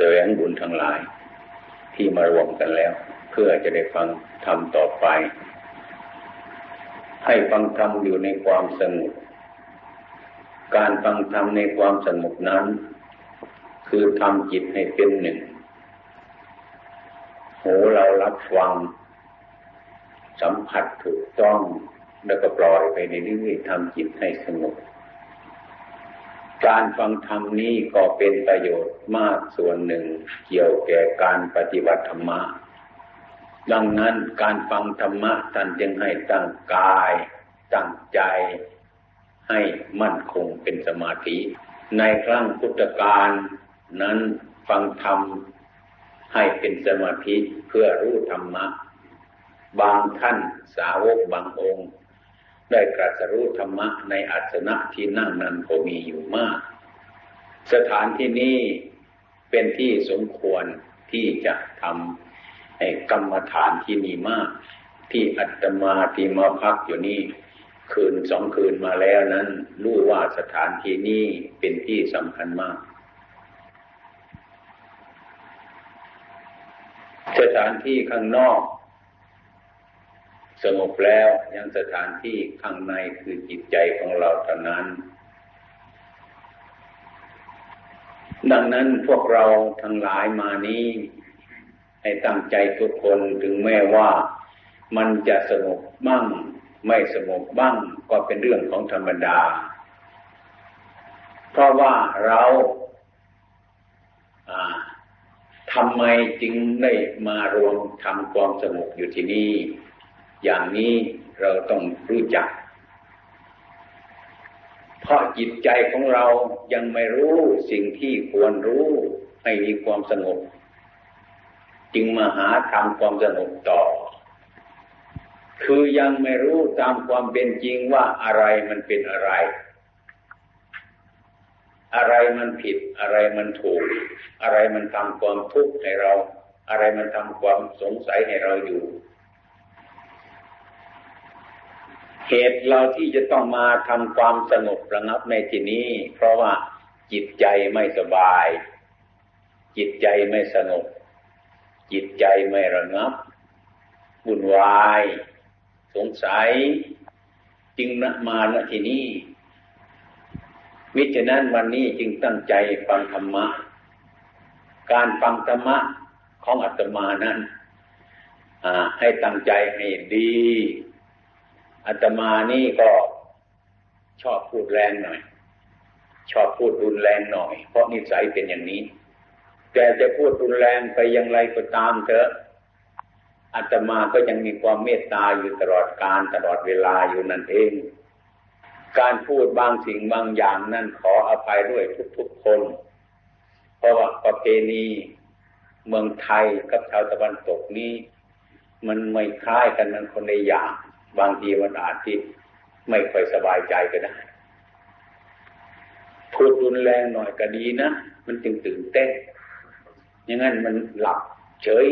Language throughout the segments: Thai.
สวงบุญทั้งหลาย ที่มารวมกันแล้ว เพื่อจะได้ฟังธรรมต่อไป ให้ฟังธรรมอยู่ในความสงบการฟังธรรมในความสงบนั้น คือทำจิตให้เป็นหนึ่งหูเรารับฟัง สัมผัสถูกต้องแล้วก็ปล่อยไปในเรื่อยๆทำจิตให้สงบ การฟังธรรมนี้ก็เป็นประโยชน์มากส่วนหนึ่งเกี่ยวแก่การปฏิบัติธรรมะ ดังนั้นการฟังธรรมะท่านจึงให้ตั้งกายตั้งใจให้มั่นคงเป็นสมาธิ ในครั้งพุทธกาลนั้นฟังธรรมให้เป็นสมาธิเพื่อรู้ธรรมะ บางท่านสาวกบางองค์ ได้กรัสรู้ธรรมะในอัสนะที่นั่งนั้นก็มีอยู่มาก สถานที่นี้เป็นที่สมควรที่จะทำกรรมฐานที่มีมาก ที่อัตมาที่มาพักอยู่นี่คืนสองคืนมาแล้วนั้นรู้ว่าสถานที่นี้เป็นที่สำคัญมาก สถานที่ข้างนอก สงบแล้วยังสถานที่ข้างในคือจิตใจของเราเท่านั้น ดังนั้นพวกเราทั้งหลายมานี้ ให้ตั้งใจทุกคนถึงแม้ว่ามันจะสงบบ้าง ไม่สงบบ้างก็เป็นเรื่องของธรรมดา เพราะว่าเราทำไมจึงได้มารวมทำความสงบอยู่ที่นี่ อย่างนี้เราต้องรู้จัก เพราะจิตใจของเรายังไม่รู้สิ่งที่ควรรู้ให้มีความสงบ จึงมาหาทำความสงบต่อ คือยังไม่รู้ตามความเป็นจริงว่าอะไรมันเป็นอะไร อะไรมันผิดอะไรมันถูก อะไรมันทำความทุกข์ให้เรา อะไรมันทำความสงสัยให้เราอยู่ เหตุเราที่จะต้องมาทำความสงบระงับในที่นี้ เพราะว่าจิตใจไม่สบาย จิตใจไม่สงบจิตใจไม่ระงับวุ่นวาย สงสัย จึงนะมาณที่นี้มิฉะนั้นวันนี้จึงตั้งใจฟังธรรมะ การฟังธรรมะของอาตมานั้นให้ตั้งใจให้ดี อาตมานี่ก็ชอบพูดแรงหน่อย ชอบพูดรุนแรงหน่อย เพราะนิสัยเป็นอย่างนี้แต่จะพูดรุนแรงไปอย่างไรก็ตามเถอะอาตมาก็ยังมีความเมตตาอยู่ตลอดการตลอดเวลาอยู่นั่นเอง การพูดบางสิ่งบางอย่างนั่นขออภัยด้วยทุกๆคน เพราะว่าประเพณีเมืองไทยกับชาวตะวันตกนี้ มันไม่คล้ายกันมันคนในอย่าง บางทีมันอาจที่ไม่ค่อยสบายใจก็ได้พูดรุนแรงหน่อยก็ดีนะ มันจึงตื่นเต้นอย่างนั้นมันหลับ เฉย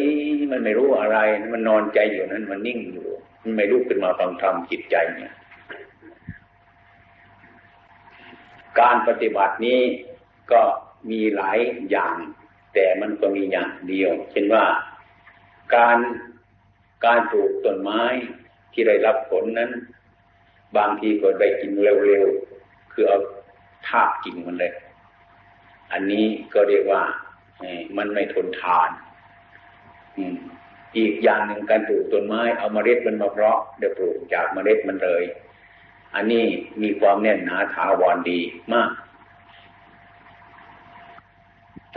มันไม่รู้อะไร มันนอนใจอยู่นั้น มันนิ่งอยู่ มันไม่รู้ขึ้นมาฟังธรรมจิตใจเนี่ย การปฏิบัตินี้ก็มีหลายอย่าง แต่มันก็มีอย่างเดียว เช่นว่าการการปลูกต้นไม้ ที่ได้รับผลนั้น บางทีก็ได้กินเร็วๆ คือเอาทาบกินมันเลย อันนี้ก็เรียกว่ามันไม่ทนทาน อีกอย่างหนึ่งการปลูกต้นไม้ เอามาเมล็ดมันมาเพาะเดี๋ยวปลูกจากเมล็ดมันเลย อันนี้มีความแน่นหนาถาวรดีมาก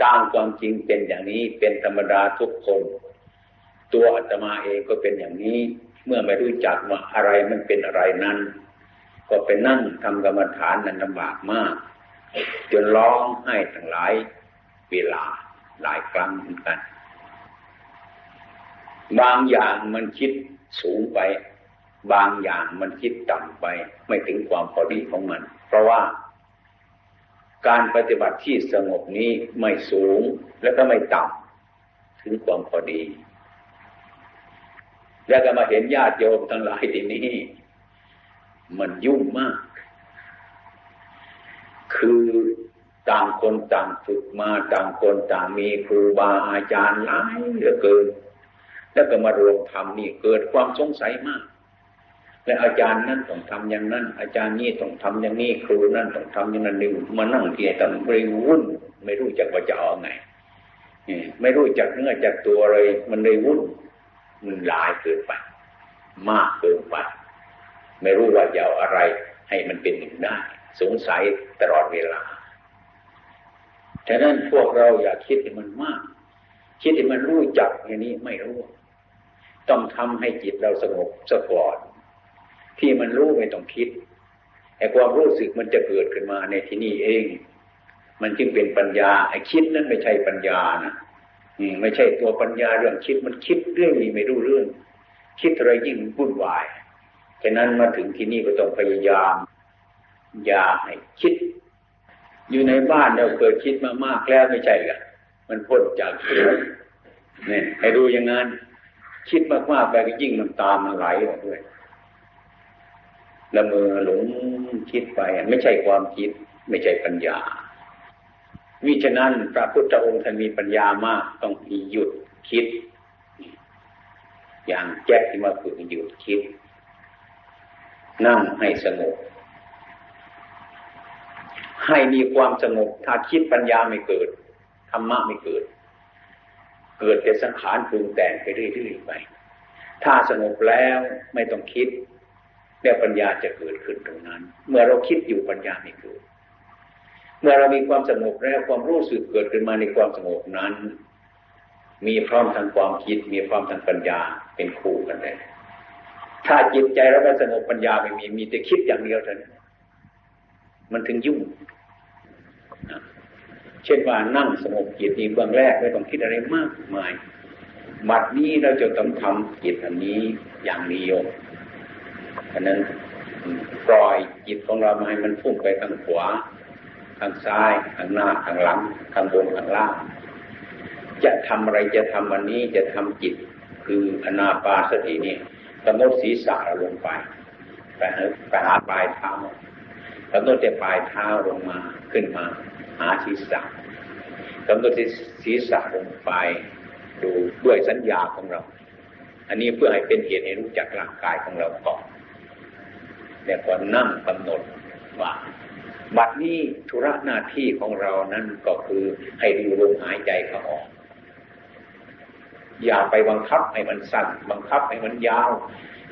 ตามความจริงเป็นอย่างนี้เป็นธรรมดาทุกคน ตัวอาตมาเองก็เป็นอย่างนี้ เมื่อไม่รู้จักว่าอะไรมันเป็นอะไรนั้น ก็ไปนั่งทำกรรมฐานนั้นลำบากมาก จนร้องให้ทั้งหลายเวลาหลายครั้งเหมือนกัน บางอย่างมันคิดสูงไป บางอย่างมันคิดต่ำไป ไม่ถึงความพอดีของมัน เพราะว่า การปฏิบัติที่สงบนี้ไม่สูงและก็ไม่ต่ำถึงความพอดี แล้วก็มาเห็นญาติโยมทั้งหลายที่นี้ มันยุ่งมาก คือต่างคนต่างฝึกมาต่างคนต่างมีครูบาอาจารย์หลายเหลือเกิน แล้วก็มารวมทำนี่เกิดความสงสัยมาก และอาจารย์นั่นต้องทำอย่างนั้น อาจารย์นี่ต้องทำอย่างนี้ครูนั่นต้องทำอย่างนั้นนี่มานั่งเที่ต่างไม่วุ่น ไม่รู้จักว่าจะเอาไงไม่รู้จักเนื้อจักตัวอะไรมันเลยวุ่น มันหลายเกินไป มากเกินไป ไม่รู้ว่าจะเอาอะไร ให้มันเป็นหนึ่งได้ สงสัยตลอดเวลาฉะนั้นพวกเราอย่าคิดให้มันมาก คิดให้มันรู้จักอย่างนี้ไม่รู้ ต้องทำให้จิตเราสงบสะก่อน ที่มันรู้ไม่ต้องคิดไอ้ความรู้สึกมันจะเกิดขึ้นมาในที่นี่เอง มันจึงเป็นปัญญาไอ้คิดนั้นไม่ใช่ปัญญานะ ไม่ใช่ตัวปัญญาเรื่องคิดมันคิดเรื่องนี้ไม่รู้เรื่อง คิดอะไรยิ่งวุ่นวายฉะนั้นมาถึงที่นี่ก็ต้องพยายามอย่าให้คิด อยู่ในบ้านเราเคยคิดมามากแล้วไม่ใช่หรอมันพ้นจากคิดเนี่ยให้ดูอย่างนั้น คิดมากๆไปก็ยิ่งมันตามมันไหลออกด้วยละเมอหลงคิดไปไม่ใช่ความคิด ไม่ใช่ปัญญา วิฉะนั้นพระพุทธองค์ท่านมีปัญญามากต้องมีหยุดคิด อย่างแจ๊กที่มาฝึกหยุดคิด นั่งให้สงบให้มีความสงบถ้าคิดปัญญาไม่เกิดธรรมะไม่เกิด เกิดแต่สังขารปรุงแต่งไปเรื่อยๆไป ถ้าสงบแล้วไม่ต้องคิดแล้วปัญญาจะเกิดขึ้นตรงนั้น เมื่อเราคิดอยู่ปัญญาไม่เกิด เมื่อเรามีความสงบแล้วความรู้สึกเกิดขึ้นมาในความสงบนั้น มีพร้อมทางความคิด มีพร้อมทางปัญญาเป็นคู่กันเลยถ้าจิตใจเราไม่สงบปัญญาไม่มีมีแต่คิดอย่างเดียวเท่านั้นมันถึงยุ่งเช่นว่านั่งสงบจิตนี้เบื้องแรกไม่ต้องคิดอะไรมากมายบัดนี้เราจะต้องทำจิตอันนี้อย่างเดียวเพราะนั้นปล่อยจิตของเรามาให้มันพุ่งไปทางขวา ทางซ้ายทางหน้าทางหลังทางบนทางล่าง จะทำอะไรจะทำวันนี้จะทำจิตคืออนาปาสตินี่กำหนดศีรษะลงไปไปหาปลายเท้ากำหนดแต่ปลายเท้าลงมาขึ้นมา หาศีรษะกำหนดศีรษะลงไป ดูด้วยสัญญาของเรา อันนี้เพื่อให้เป็นเหตุให้รู้จักร่างกายของเราก่อนแล้วก็นั่งกำหนดว่า บัดนี้ธุระหน้าที่ของเรานั้นก็คือให้ดูลมหายใจเขาออก อย่าไปบังคับให้มันสั้นบังคับให้มันยาว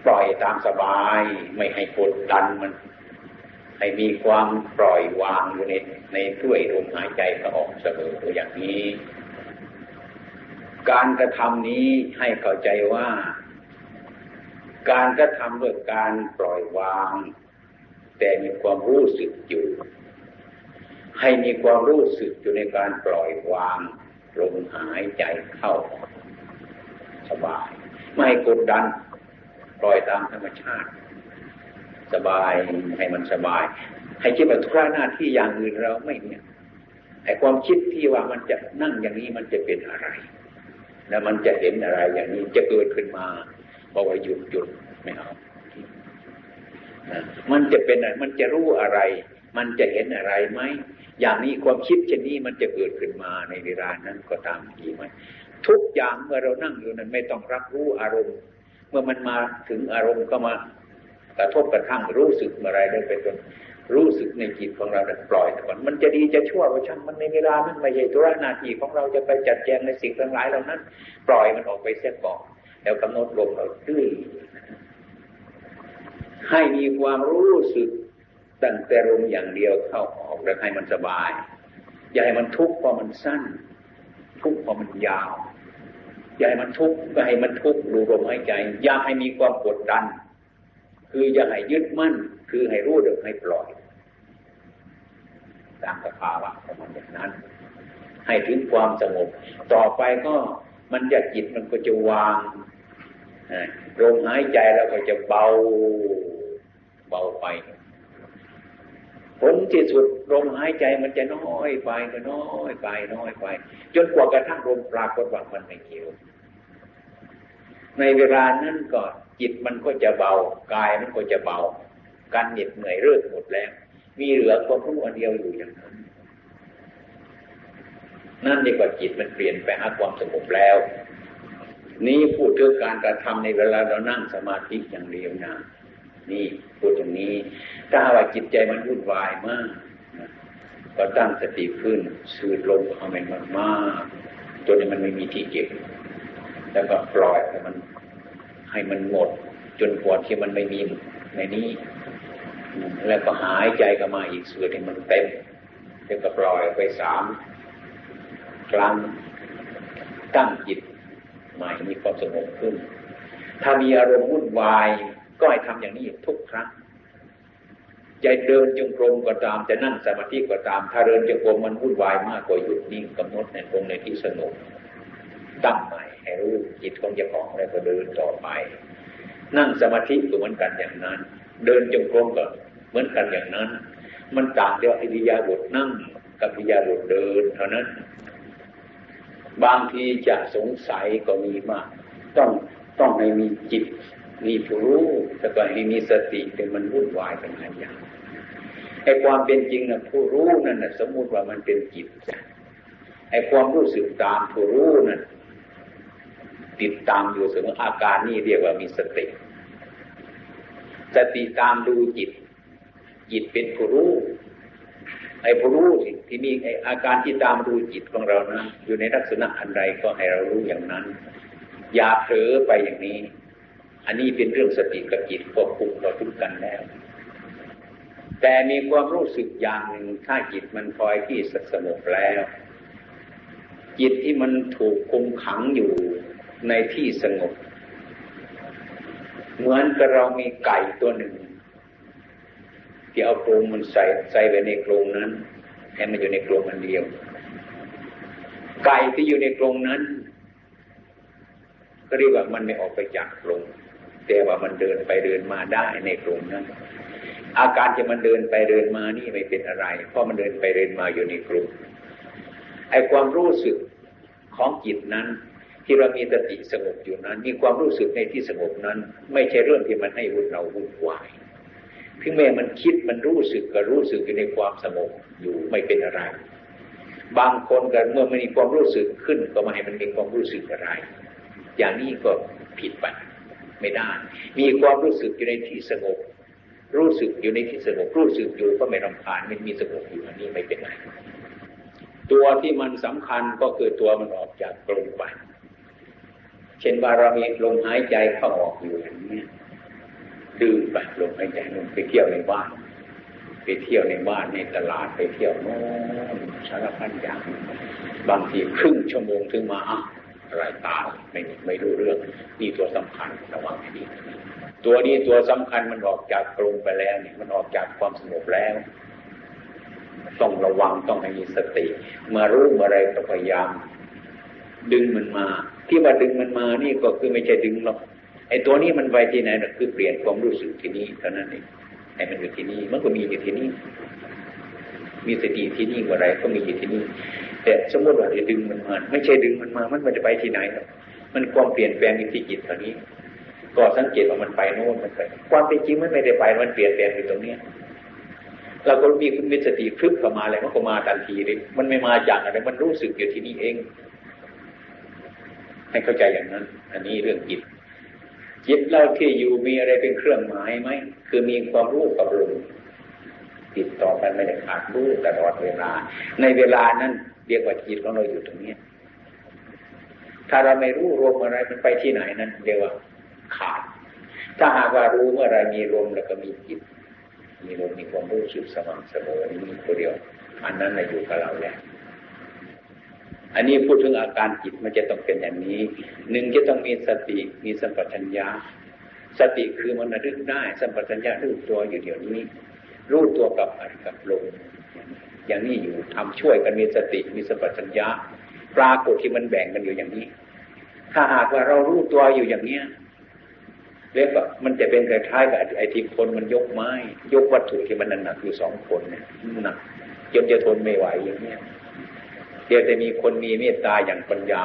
ปล่อยตามสบาย ไม่ให้กดดันมัน ให้มีความปล่อยวางอยู่ในในด้วยลมหายใจเข้าออกเสมอตัวอย่างนี้ การกระทำนี้ให้เข้าใจว่า การกระทำด้วยการปล่อยวาง แต่มีความรู้สึกอยู่ ให้มีความรู้สึกอยู่ในการปล่อยวางลมหายใจเข้า สบาย ไม่กดดัน ปล่อยตามธรรมชาติ สบายให้มันสบาย ให้คิดว่าทุกหน้าที่อย่างอื่นเราไม่เนี่ยไอ้ความคิดที่ว่ามันจะนั่งอย่างนี้มันจะเป็นอะไร แล้วมันจะเห็นอะไรอย่างนี้จะเกิดขึ้นมาบอกว่าหยุดหยุดไม่เอา มันจะเป็นอะไรมันจะรู้อะไร มันจะเห็นอะไรไหมอย่างนี้ความคิดเช่นนี้มันจะเกิดขึ้นมาในเวลานั้นก็ตามทีไหมทุกอย่างเมื่อเรานั่งอยู่นั้นไม่ต้องรับรู้อารมณ์ เมื่อมันมาถึงอารมณ์ก็มากระทบกระทั่งรู้สึกอะไรได้ไปจนรู้สึกในจิตของเราแต่ปล่อยก่อนมันจะดีจะชั่วว่าช่างมันในเวลานั้นไม่ใช่ธุระนาทีของเราจะไปจัดแจงในสิ่งทั้งหลายเหล่านั้น ปล่อยมันออกไปเสียก่อนแล้วกำหนดลมเราตื้อ ให้มีความรู้สึกตั้งแต่ลมอย่างเดียวเข้าออกแล้วให้มันสบาย อย่าให้มันทุกข์เพราะมันสั้น ทุกข์เพราะมันยาว อย่าให้มันทุกข์ก็ให้มันทุกข์ดูลมหายใจ อย่าให้มีความกดดัน คืออย่าให้ยึดมั่น คือให้รู้เดิมให้ปล่อย ตามสภาวะของมันอย่างนั้น ให้ถึงความสงบ ต่อไปก็มันจะจิตมันก็จะวาง ลมหายใจแล้วก็จะเบา เบาไป ผลที่สุดลมหายใจมันจะน้อยไปก็น้อยไปน้อยไป จนกว่ากระทั่งลมปรากฏว่ามันไม่เกี่ยว ในเวลานั้นก็จิตมันก็จะเบากายมันก็จะเบา การเหน็ดเหนื่อยเรื่อหมดแล้ว มีเหลือความรู้อันเดียวอยู่อย่างนั้นนั่นดีกว่าจิตมันเปลี่ยนไปหาความสงบแล้ว นี้พูดถึงการกระทำในเวลาเรานั่งสมาธิอย่างเดียวนะนี่พูดตรงนี้ ถ้าว่าจิตใจมันวุ่นวายมากก็ตั้งสติขึ้นสูดลมเข้าไปมากๆจนมันไม่มีที่เก็บ แล้วก็ปล่อยให้มันให้มันหมด จนกว่าที่มันไม่มีในนี้ แล้วก็หายใจก็มาอีกสูดให้มันเต็มแล้วก็ปล่อยไปสามครั้งตั้งจิต ใหม่มีความสงบขึ้น ถ้ามีอารมณ์วุ่นวายก็ให้ทำอย่างนี้ทุกครั้งจะเดินจงกรมก็ตามจะนั่งสมาธิก็ตาม ถ้าเดินจงกรมมันวุ่นวายมากกว่าหยุดนิ่งกำหนดในตรงในที่สงบตั้งใหม่ให้รู้จิตของเจ้าของแล้วก็เดินต่อไป นั่งสมาธิก็เหมือนกันอย่างนั้น เดินจงกรมก็เหมือนกันอย่างนั้น มันต่างเดียวอิริยาบถนั่งกับอิริยาบถเดิน เท่านั้น บางทีจะสงสัยก็มีมาก ต้องต้องให้มีจิต มีผู้รู้แต่ก็ให้มีสติแต่มันวุ่นวายเป็นหลายอย่างไอ้ความเป็นจริงนะผู้รู้นั่นนะสมมุติว่ามันเป็นจิตไอ้ความรู้สึกตามผู้รู้นั่นติดตามอยู่เสมออาการนี่เรียกว่ามีสติ สติตามดูจิต จิตเป็นผู้รู้ ไอ้ผู้รู้สิที่มีไอ้อาการที่ตามดูจิตของเรานะอยู่ในลักษณะอันใดก็ให้เรารู้อย่างนั้น อย่าเผลอไปอย่างนี้ อันนี้เป็นเรื่องสติกับจิตควบคุมเราทุกกันแล้ว แต่มีความรู้สึกอย่างหนึ่งถ้าจิตมันพลอยที่สงบแล้ว จิตที่มันถูกคุมขังอยู่ในที่สงบ เหมือนกับเรามีไก่ตัวหนึ่ง ที่เอาโครงมันใส่ใส่ไปในโครงนั้นให้มันอยู่ในโครงมันเดียว ไก่ที่อยู่ในโครงนั้น ก็เรียกว่ามันไม่ออกไปจากโครงแต่ว่ามันเดินไปเดินมาได้ในโครงนั้น อาการที่มันเดินไปเดินมานี่ไม่เป็นอะไร เพราะมันเดินไปเดินมาอยู่ในกลุ่มไอ้ความรู้สึกของจิตนั้น ที่เรามีสติสงบอยู่นั้น มีความรู้สึกในที่สงบนั้น ไม่ใช่เรื่องที่มันให้วุ่นเราวุ่นวาย เพียงแม้มันคิดมันรู้สึกก็รู้สึกอยู่ในความสงบอยู่ไม่เป็นอะไร บางคนกันเมื่อมันมีความรู้สึกขึ้น ก็มาให้มันมีความรู้สึกอะไร อย่างนี้ก็ผิดไปไม่ได้ มีความรู้สึกอยู่ในที่สงบ รู้สึกอยู่ในที่สงบรู้สึกอยู่ก็ไม่รำคาญมันมีสงบอยู่อันนี้ไม่เป็นไรตัวที่มันสำคัญก็คือตัวมันออกจากกลมไป เช่นว่าเรามีลมหายใจเข้าออกอยู่อย่างนี้ ดื้อไปลมหายใจลงไปเที่ยวในบ้าน ไปเที่ยวในบ้านในตลาดไปเที่ยวโน่นสารพัดอย่างบางทีครึ่งชั่วโมงถึงมาอะไรตาไม่ไม่รู้เรื่องนี่ตัวสำคัญระวังให้ดีตัวนี้ตัวสำคัญมันออกจากกรงไปแล้วเนี่ยมันออกจากความสงบแล้ว ต้องระวังต้องให้มีสติเมื่อรู้เมื่อไรก็พยายามดึงมันมา ที่ว่าดึงมันมานี่ก็คือไม่ใช่ดึงหรอก ไอ้ตัวนี้มันไปที่ไหนนะคือเปลี่ยนความรู้สึกที่นี่เท่านั้นเองไอ้มันอยู่ที่นี่มันก็มีอยู่ที่นี่ มีสติที่นี่เมื่อไรก็มีอยู่ที่นี่ แต่สมมติว่าจะดึงมันมาไม่ใช่ดึงมันมา มันมันจะไปที่ไหนมันความเปลี่ยนแปลงในที่จิตเท่านี้ก็สังเกตว่ามันไปโน่นมันไป ความเป็นจริงมันไม่ได้ไป มันเปลี่ยนแปลงอยู่ตรงเนี้ยเราก็มีคุณมีสติพลึกเข้ามาอะไรมันก็มาทันทีเลย มันไม่มาจากอะไร มันรู้สึกอยู่ที่นี่เอง ให้เข้าใจอย่างนั้น อันนี้เรื่องจิต จิตเราที่อยู่มีอะไรเป็นเครื่องหมายไหม คือมีความรู้กับลมติดต่อกันไม่ได้ขาดรู้ตลอดเวลา ในเวลานั้นเรียกว่าจิตของเราอยู่ตรงนี้ ถ้าเราไม่รู้รวมอะไรมันไปที่ไหนนั้นเรียกว่าขาด ถ้าหากว่ารู้เมื่อไรมีลมแล้วก็มีจิต มีลมมีความรู้สึกสม่ำเสมอนี่มีตัวเดียว อันนั้นนะอยู่กับเราแล้ว อันนี้พูดถึงอาการจิตมันจะต้องเป็นอย่างนี้หนึ่งจะต้องมีสติมีสัมปชัญญะสติคือมันระลึกได้สัมปชัญญะรู้ตัวอยู่เดี๋ยวนี้ รู้ตัวกับอัดกับลมอย่างนี้อยู่ทำช่วยกันมีสติมีสัมปชัญญะปรากฏที่มันแบ่งกันอยู่อย่างนี้ ถ้าหากว่าเรารู้ตัวอยู่อย่างเนี้ยเรียกว่ามันจะเป็นคล้ายๆกับไอ้ที่คนมันยกไม้ ยกวัตถุที่มันหนักอยู่สองคนเนี่ยหนักจนจะทนไม่ไหวอย่างเนี้ย เดี๋ยวจะมีคนมีเมตตาอย่างปัญญา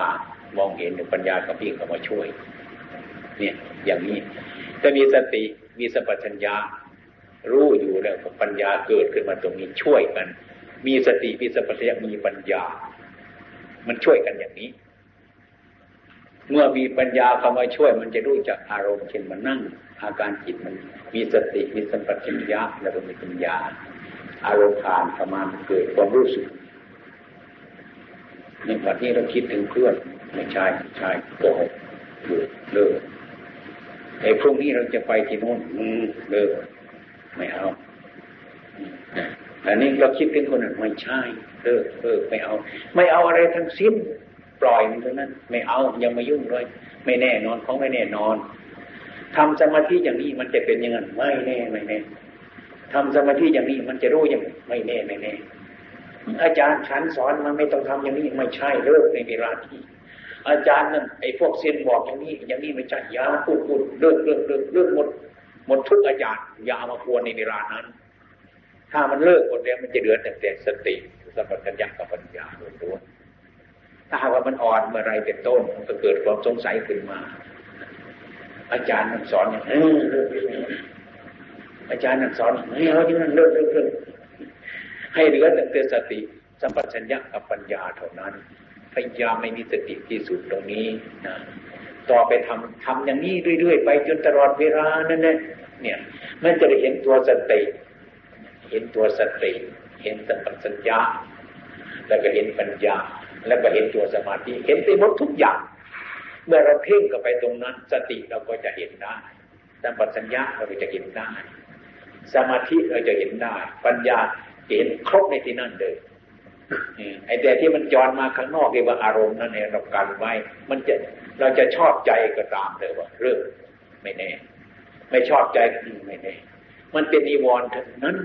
มองเห็นปัญญากับพี่เข้ามาช่วย เนี่ย อย่างนี้ถ้ามีสติมีสัพพัญญารู้อยู่แล้วปัญญาเกิดขึ้นมาตรงนี้ช่วยกัน มีสติมีสัพพัญญามีปัญญา มันช่วยกันอย่างนี้ เมื่อมีปัญญาเข้ามาช่วย มันจะรู้จักอารมณ์เช่นมันนั่ง อาการจิตมัน มีสติมีสัมปชัญญะแล้วก็มีปัญญา อารมณ์ผ่านประมาณเกิดความรู้สึก ในวันนี้เราคิดถึงเพื่อนไม่ใช่ใช่โกหกหยุดเลิกไอ้พรุ่งนี้เราจะไปที่โน่นเลิกไม่เอาอันนี้เราคิดถึงคนอื่นไม่ใช่เลิกเลิกไม่เอา ไม่เอาอะไรทั้งสิ้น ปล่อยมันเท่านั้น ไม่เอายังไม่ยุ่งเลย ไม่แน่นอนของไม่แน่นอนทำสมาธิอย่างนี้มันจะเป็นยังไงไม่แน่ไม่แน่ทำสมาธิอย่างนี้มันจะรู้ยังไม่แน่ไม่แน่ อาจารย์ฉันสอนมันไม่ต้องทำอย่างนี้ไม่ใช่เลิกในเวลาที่อาจารย์นั่นไอ้พวกเซียนบอกอย่างนี้ อย่างนี้ไม่ใช่ยาพูดพูดเลิกเลิกเลิกเลิกหมดหมดทุกอาจารย์อย่าเอามาควรในเวลานั้น ถ้ามันเลิกหมดแล้วมันจะเดือดแต่สติสัมปชัญญะกับปัญญาล้วนถ้าหากว่ามันอ่อนเมื่อไรเป็นต้นมันก็เกิดความสงสัยขึ้นมา อาจารย์นั่นสอนอย่างนี้อาจารย์นั่นสอนไม่เอาที่นั่นเลิกเลิกเลิก ให้เหลือแต่สติสัมปชัญญะกับปัญญาเท่านั้น พยายามไม่มีสติที่สุดตรงนี้นะต่อไปทำทำอย่างนี้เรื่อยๆไปจนตลอดเวลานั่นแหละเนี่ยมันจะได้เห็นตัวสติ เห็นตัวสติ เห็นสัมปชัญญะแล้วก็เห็นปัญญา แล้วก็เห็นตัวสมาธิ เห็นไปหมดทุกอย่าง เมื่อเราเพ่งกับไปตรงนั้น สติเราก็จะเห็นได้สัมปชัญญะเราก็จะเห็นได้ สมาธิเราจะเห็นได้ ปัญญา เห็นครบในที่นั่นเลยไอ้แต่ที่มันย้อนมาข้างนอกเรียกว่าอารมณ์นั่นเองเรากันไว้ มันจะเราจะชอบใจก็ตามเถอะว่าเรื่องไม่แน่ ไม่ชอบใจไม่แน่ มันเป็นนิวรณ์ทั้งนั้น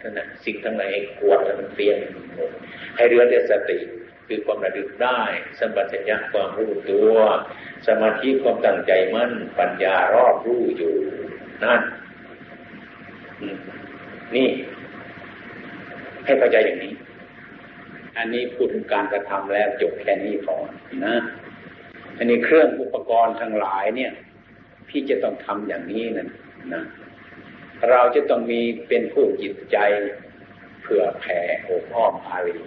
ทั้งนั้นสิ่งทั้งหลายกวดมันเปลี่ยนให้เรือแต่สติคือความระลึกได้สัมปชัญญะความรู้ตัว สมาธิความตั้งใจมั่น ปัญญารอบรู้อยู่ นั่นนี่ ให้เข้าใจอย่างนี้ อันนี้พูดถึงการกระทำแล้วจบแค่นี้ก่อนะอันนี้เครื่องอุปกรณ์ทั้งหลายเนี่ยพี่จะต้องทำอย่างนี้นั่นนะเราจะต้องมีเป็นผู้จิตใจเผื่อแผ่โอบอ้อมอารี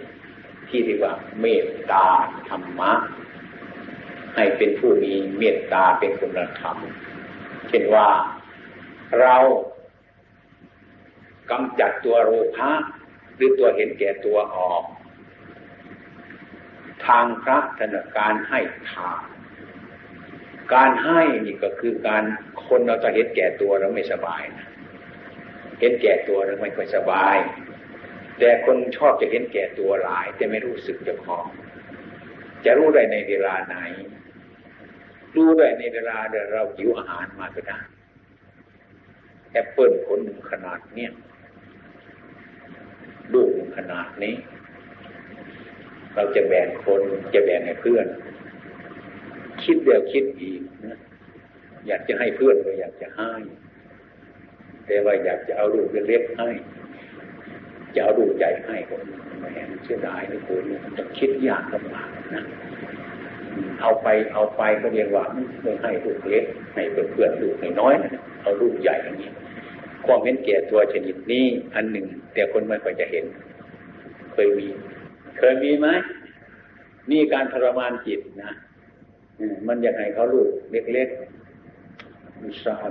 ที่เรียกว่าเมตตาธรรมะ ให้เป็นผู้มีเมตตาเป็นคุณธรรม เช่นว่าเรากำจัดตัวโลภะ หรือตัวเห็นแก่ตัวออก ทางพระธนการให้ทานการให้นี่ก็คือการคนเราจะเห็นแก่ตัวแล้วไม่สบายนะเห็นแก่ตัวแล้วไม่ค่อยสบาย แต่คนชอบจะเห็นแก่ตัวหลาย แต่ไม่รู้สึกเจ้าของจะรู้ได้ในเวลาไหน รู้ได้ในเวลาเดี๋ยวเราหิวอาหารมาก็ได้แอปเปิลผลหนึ่งขนาดเนี้ย ขนาดนี้ เราจะแบ่งคนจะแบ่งให้เพื่อน คิดเดียวคิดอีกนะอยากจะให้เพื่อนก็อยากจะให้ แต่ว่าอยากจะเอาลูกเล็กๆให้ จะเอาลูกใหญ่ให้ก็ไม่เสียดายนะคุณจะคิดยากลำบากนะเอาไปเอาไปก็เรียกว่าไม่ให้ลูกเล็กให้เพื่อนๆลูกน้อยนะเอาลูกใหญ่อย่างนี้ความเห็นแก่ตัวชนิดนี้อันหนึ่ง แต่คนไม่ค่อยจะเห็น เคยมี เคยมีไหมมีการทรมานจิตนะมันอยากให้เขาลูกเล็กๆมีสาร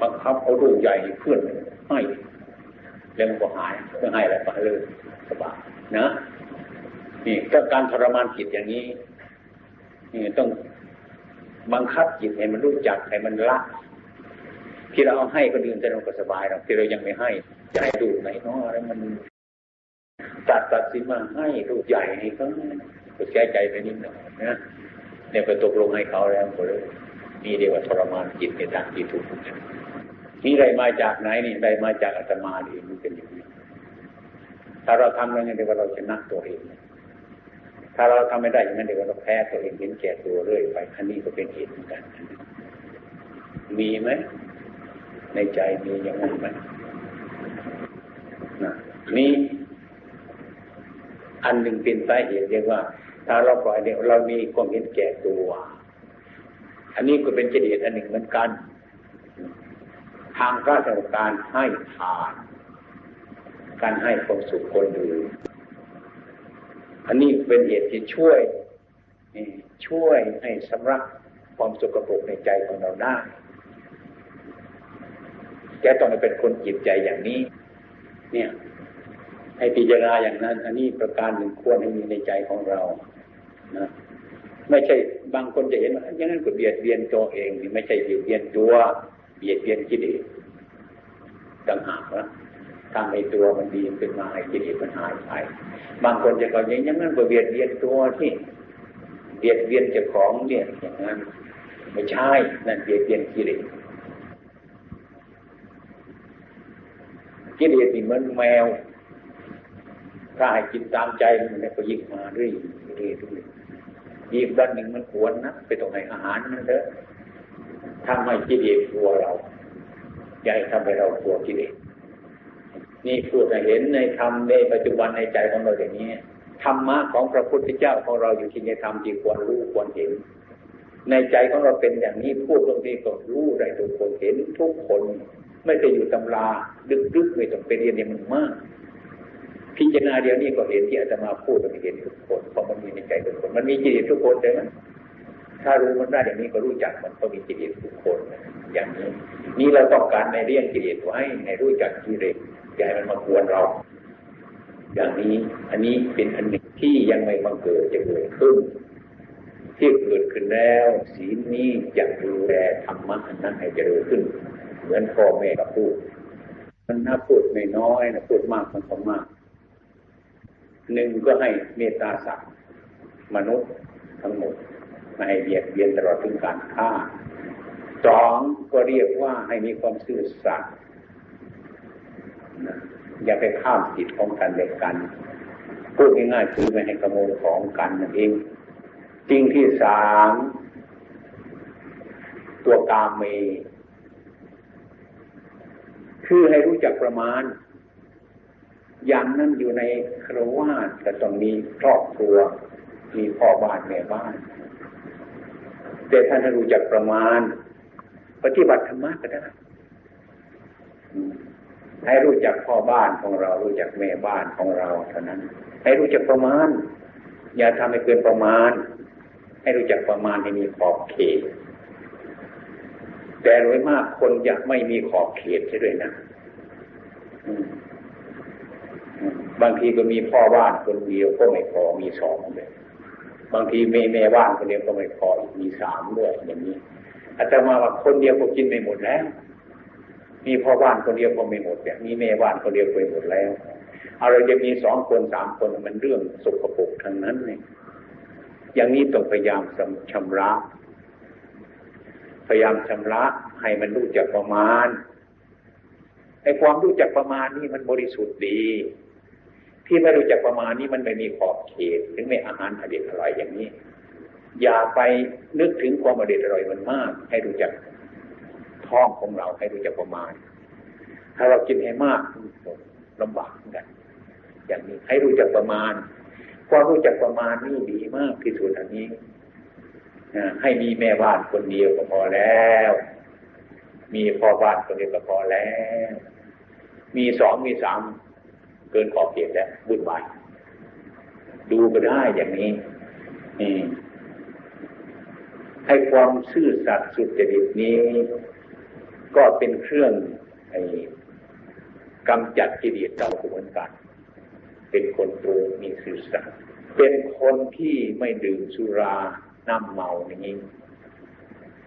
บังคับเอาลูกใหญ่เพื่อนให้แล้วมันก็หายเพื่อให้อะไรไปเลยสบายนะนี่ก็การทรมานจิตอย่างนี้นี่ต้องบังคับจิตให้มันรู้จักให้มันละที่เราเอาให้คนอื่นแต่เราก็สบายเราที่เรายังไม่ให้จะให้ดูไหนเนาะแล้วมัน ตัดตัดสินมาให้ลูกใหญ่ให้เขาก็แก้ใจไปนิดหน่อยนะเนี่ยไปตกลงให้เขาแล้วก็เลยนี่เรียกว่าทรมานจิตในทางที่ถูกนี่ได้มาจากไหนนี่ได้มาจากอาตมาเองมันเป็นอย่างนี้ถ้าเราทำแล้วเนี่ยเดี๋ยวเราจะนักตัวเอง ถ้าเราทำไม่ได้อย่างนั้นเดี๋ยวเราแพ้ตัวเองเห็นแก่ตัวเรื่อยไปอันนี้ก็เป็นเหตุเหมือนกัน มีไหมในใจมีอย่างนั้นไหมนะมี อันหนึ่งเป็นสาเหตุเรียกว่า ถ้าเราปล่อยเนี่ยเรามีความเห็นแก่ตัว อันนี้ก็เป็นเจดีย์อันหนึ่งเหมือนกัน ทางพระราชการให้ทาน การให้ความสุขคนอื่นอันนี้เป็นเหตุที่ช่วยช่วยให้สำรักความสุขภพในใจของเราได้แกต้องเป็นคนจิตใจอย่างนี้ เนี่ย ให้พิจารณาอย่างนั้น อันนี้ประการหนึ่งควรให้มีในใจของเรานะไม่ใช่บางคนจะเห็นว่าอย่างนั้นก็เบียดเบียนตัวเองไม่ใช่เบียดเบียนตัวเบียดเบียนกิเลสต่างหากนะทำให้ตัวมันดีขึ้นมาให้กิเลสมันหายไปบางคนจะก็อย่างนั้นก็เบียดเบียนตัวที่เบียดเบียนเจ้าของเนี่ยอย่างนั้นไม่ใช่นั่นเบียดเบียนกิเลสกิเลสนี่เหมือนแมว ถ้าให้กินตามใจมันก็ยิ่งมาเรื่อยเรื่อยอีกวันหนึ่งมันขวนนะไปตรงไหนอาหารมันเถอะทำให้กิเลสกลัวเราให้ทำให้เรากลัวกิเลสนี่พูดให้เห็นในธรรมในปัจจุบันในใจของเราอย่างนี้ธรรมะของพระพุทธเจ้าของเราอยู่ที่ในธรรมที่ควรรู้ควรเห็น ในใจของเราเป็นอย่างนี้พูดตรงนี้ก็รู้ได้ทุกคนเห็นทุกคน ไม่ได้อยู่ตำราดึกๆไม่ต้องไปเรียนเนี่ยมันมาก พิจารณาเดียวนี้ก็เห็นที่อาตมาพูดมันเห็นทุกคนเพราะมันมีในใจทุกคน มันมีจิตทุกคนใช่ไหมถ้ารู้มันได้อย่างนี้ก็รู้จักมันก็มีจิตทุกคนอย่างนี้ นี่เราต้องการในเรื่องกิเลสไว้ในรู้จักกิเลสอย่าให้มันมาควนเรา อย่างนี้อันนี้เป็นอันหนึ่งที่ยังไม่บังเกิดจะเกิดขึ้นที่เกิดขึ้นแล้วศีลนี้จะดูแลธรรมะอันนั้นให้เจริญขึ้น เหมือนพ่อแม่กับพูดมันถ้าพูดไม่น้อยนะพูดมากมันก็มาก หนึ่งก็ให้เมตตาสัตว์มนุษย์ทั้งหมดไม่ให้เบียดเบียนตลอดถึงการฆ่าสองก็เรียกว่าให้มีความซื่อสัตย์อย่าไปข้ามสิทธิของกันและกันพูดง่ายๆคือไม่ให้ขโมยของกันนั่นเองจริงที่สามตัวกามเม คือให้รู้จักประมาณ อย่างนั้นอยู่ในครวาสก็ต้องมีครอบครัว มีพ่อบ้านแม่บ้าน แต่ท่านรู้จักประมาณ ปฏิบัติธรรมะก็ได้ให้รู้จักพ่อบ้านของเรา รู้จักแม่บ้านของเราเท่านั้น ให้รู้จักประมาณ อย่าทำให้เกินประมาณ ให้รู้จักประมาณให้มีขอบเขต แต่โดยมากคนจะไม่มีขอบเขตใช่ด้วยนะ บางทีก็มีพ่อบ้านคนเดียวก็ไม่พอมีสองเลยบางทีแม่แม่บ้านคนเดียวก็ไม่พอมีสามด้วยอย่างนี้อาจจะมาว่าคนเดียวก็กินไม่หมดแล้ว มีพ่อบ้านคนเดียวก็ไม่หมดเนี่ยมีแม่บ้านคนเดียวไปหมดแล้วเอาเราจะมีสองคนสามคนมันเรื่องสกปรกทั้งนั้นเนี่ยอย่างนี้ต้องพยายามชำระ พยายามชำระให้มันรู้จักประมาณไอ้ความรู้จักประมาณนี่มันบริสุทธิ์ดี ที่ไม่รู้จักประมาณนี้มันไม่มีขอบเขต ถึงไม่อาหารอเด็ดอร่อยอย่างนี้ อย่าไปนึกถึงความอเด็ดอร่อยมันมาก ให้รู้จักท้องของเราให้รู้จักประมาณ ถ้าเรากินให้มากลำบากกัน อย่างนี้ให้รู้จักประมาณความรู้จักประมาณนี่ดีมากที่สุดอันนี้ให้มีแม่บ้านคนเดียวก็พอแล้ว มีพ่อบ้านคนเดียวก็พอแล้ว มีสองมีสาม เกินขอบเขตแล้ววุ่นวายดูก็ได้อย่างนี้นี่ให้ความซื่อสัตย์สุจริตนี้ ก็เป็นเครื่องกำจัดกิเลสเราเหมือนกัน เป็นคนตรงมีซื่อสัตย์เป็นคนที่ไม่ดื่มสุราน้ำเมาอย่างนี้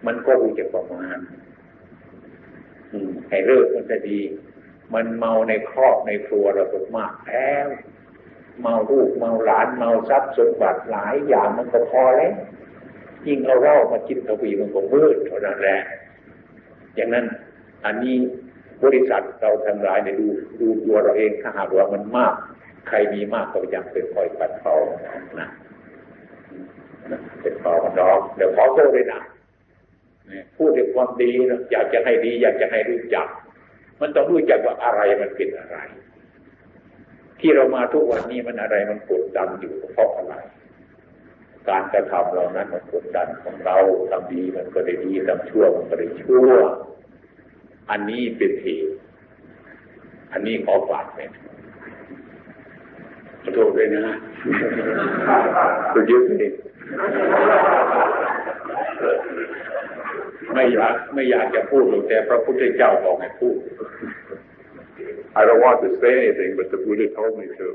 มันก็รู้จักประมาณให้เลิกมันจะดี มันเมาในครอบในครัวเราตกมากแล้วเมาลูกเมาหลานเมาทรัพย์สมบัติหลายอย่างมันก็พอแล้วยิ่งเราเล่ามากินกวีมันก็มืดเท่านั้นแหละอย่างนั้นอันนี้บริษัทเราทั้งหลายในดูดูตัวเราเองถ้าหากว่ามันมาก ใครมีมากก็ยังเป็นคอยปัดเป่านะเป็นเป่าดอกเดี๋ยวขอโทษด้วยนะพูดด้วยความดีนะอยากจะให้ดี อยากจะให้รู้จัก มันต้องรู้จักว่าอะไรมันเป็นอะไร ที่เรามาทุกวันนี้มันอะไรมันกดดันอยู่เพราะอะไร การกระทำเรานั้นมันกดดันของเราทำดีมันก็ได้ดีทำชั่วมันก็ได้ชั่ว อันนี้เป็นเหตุอันนี้ขอฝากเนี่ยโทษด้วยนะคุณยึดเอง ไม่อยากไม่อยากจะพูดหรอกแต่พระพุทธเจ้าบอกให้พูด I don't want to say anything, but the Buddha told me to.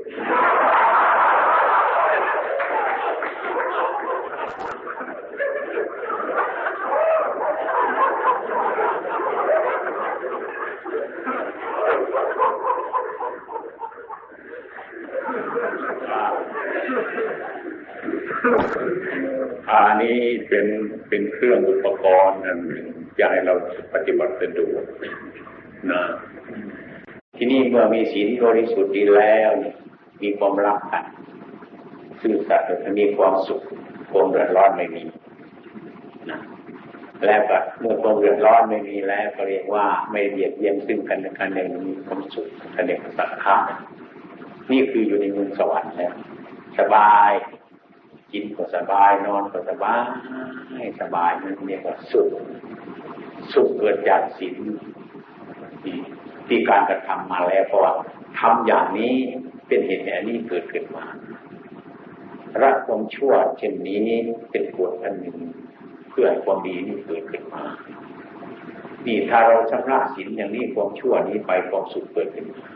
อันนี้เป็นเป็นเครื่องอุปกรณ์อันหนึ่งจะให้เราปฏิบัติสะดวกนะที่นี่เมื่อมีศีลบริสุทธิ์ดีแล้ว มีความรักกันซื่อสัตย์จะมีความสุขความเดือดร้อนไม่มีนะแล้วก็เมื่อความเดือดร้อนไม่มีแล้วก็เรียกว่าไม่เบียดเบียนซึ่งกันและกันในมีความสุขกันในสัตว์ข้านี่คืออยู่ในเมืองสวรรค์แล้วสบาย กินก็สบายนอนก็สบายสบายนั่นเรียกว่าสุขสุขเกิดจากศีลที่การกระทำมาแล้วเพราะว่าทำอย่างนี้เป็นเหตุแห่งนี้เกิดขึ้นมารักความชั่วเช่นนี้เป็นกฎอันหนึ่งเพื่อความดีนี้เกิดขึ้นมานี่ถ้าเราชำระศีลอย่างนี้ความชั่วนี้ไปความสุขเกิดขึ้นมา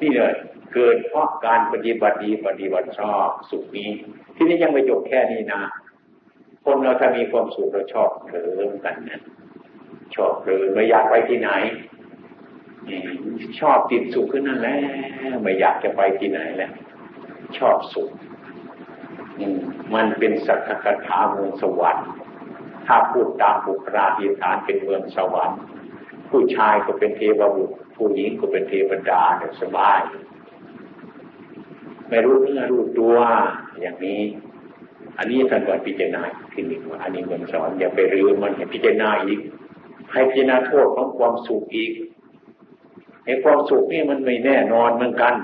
นี่เลย เกิดเพราะการปฏิบัติดีปฏิบัติชอบสุขนี้ ที่นี้ยังไม่จบแค่นี้นะ คนเราถ้ามีความสุขเราชอบเผลอกันนะชอบเผลอไม่อยากไปที่ไหนชอบติดสุขขึ้นนั่นแหละไม่อยากจะไปที่ไหนแล้วชอบสุขมันเป็นสักคาถาเมืองสวรรค์ถ้าพูดตามบุคลาธิฐานเป็นเมืองสวรรค์ ผู้ชายก็เป็นเทวบุตรผู้หญิงก็เป็นเทวดาเนี่ยสบาย ไม่รู้เนื้อรู้ตัวอย่างนี้ อันนี้ท่านก็พิจารณาทีหนึ่งว่าอันนี้มันสอนอย่าไปรื้อมันอย่าพิจารณาอีก ให้พิจารณาโทษของความสุขอีกไอ้ความสุขนี่มันไม่แน่นอนเหมือนกัน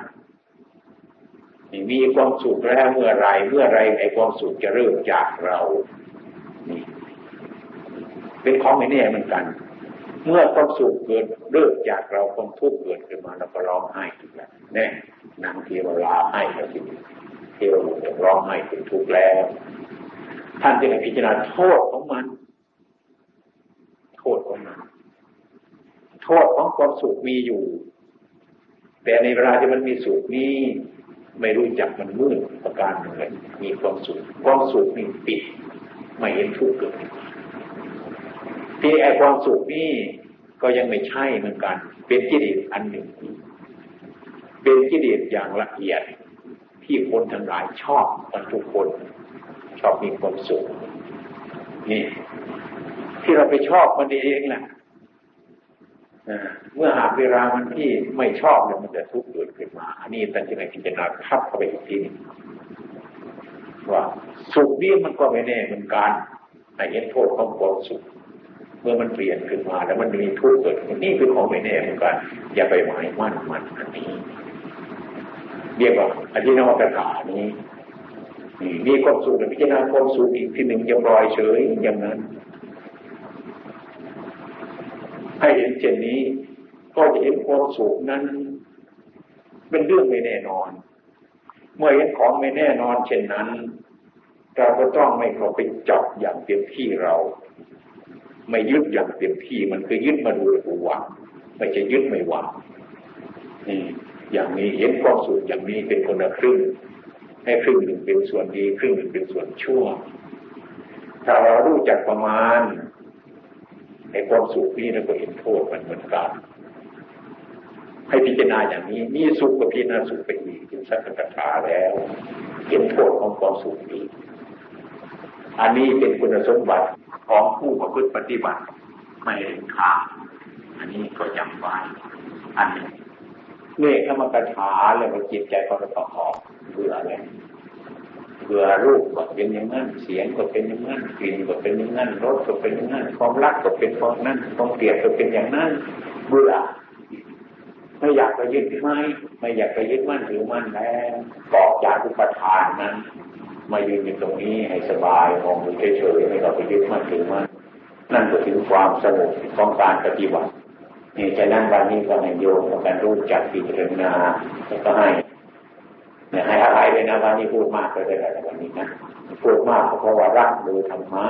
มีความสุขแล้วเมื่อไรเมื่อไรไอ้ความสุขจะเริ่มจากเรา นี่ เป็นของไม่แน่เหมือนกัน เมื่อความสุขเกิดเริ่มจากเราความทุกข์เกิดขึ้นมาเราก็ร้องไห้อีกแล้วแน่นางเทวราให้ก็สิเทวบุตรร้องไห้ถึงทุกข์แล้ว ท่านจึงพิจารณาโทษของมัน โทษของมันโทษของความสุขมีอยู่ แต่ในเวลาที่มันมีสุขนี้ไม่รู้จักมันมืดประการหนึ่งเลยมีความสุขความสุขนี่ปิดไม่เห็นทุกข์เกิด ที่ไอความสุขนี่ก็ยังไม่ใช่เหมือนกัน เป็นกิเลสอันหนึ่ง เป็นกิเลสอย่างละเอียด ที่คนทั้งหลายชอบกันทุกคน ชอบมีความสุขนี่ที่เราไปชอบมันเองแหละเมื่อหากเวลามันที่ไม่ชอบเนี่ยมันจะทุกข์เกิดขึ้นมา อันนี้ตันจะไหนพิจารณาทับเข้าไปอีกทีนึงว่าสุขนี่มันก็ไม่แน่เหมือนกันแต่เห็นโทษของความสุข เมื่อมันเปลี่ยนขึ้นมาแล้วมันมีทุกข์เกิดขึ้นนี่คือของไม่แน่เหมือนกันอย่าไปหมายมั่นมันอันนี้เรียกว่าอธินวกถานี้มีความสุขพิจารณาความสุขอีกที่หนึ่งจะปล่อยเฉยอย่างนั้น ให้เห็นเช่นนี้ ก็จะเห็นความสุขนั้น เป็นเรื่องไม่แน่นอน เมื่อเห็นของไม่แน่นอน เช่นนั้น เราก็ต้องไม่เข้าไปจับอย่างเต็มที่เรา ไม่ยึดอย่างเต็มที่มันคือยึดมาดูหวังไม่ใช่ยึดไม่หวังนี่อย่างนี้เห็นความสุขอย่างนี้เป็นคนละครึ่ง ให้ครึ่งหนึ่งเป็นส่วนดีครึ่งหนึ่งเป็นส่วนชั่ว ถ้าเรารู้จักประมาณ ในความสุขนี้เราก็เห็นโทษมันเหมือนกัน ให้พิจารณาอย่างนี้มีสุขกับพิจารณาสุขไปอีกเป็นสักถาแล้วเห็นโทษของความสุขนี้อันนี้เป็นคุณสมบัติ ของผู้ประพฤติปฏิบัติไม่เห็นขาดอันนี้ก็จำไว้อันนี้เนคขมกถาเลยว่าจิตใจก็จะต่ออกเบื่อเลยเบื่อรูปก็เป็นอย่างนั้นเสียงก็เป็นอย่างนั้นกลิ่นก็เป็นอย่างนั้นรสก็เป็นอย่างนั้นความรักก็เป็นความนั้นความเกลียดก็เป็นอย่างนั้นเบื่อไม่อยากไปยึดไม่ไม่อยากไปยึดมั่นถือมั่นแล้วกอกจากอุปทานนั้น มายืนอยู่ตรงนี้ให้สบายมองดูเฉยๆไม่ต้องไปยึดมั่นถือมั่นนั่นก็ถึงความสงบของการปฏิบัตินี่จะนั่งวันนี้ก็ให้โยมกันรู้จักพิจารณาแล้วก็ให้เนี่ยให้อะไรเลยนะวันนี้พูดมากเลยได้แต่วันนี้นะพูดมากเพราะว่ารักดูธรรมะ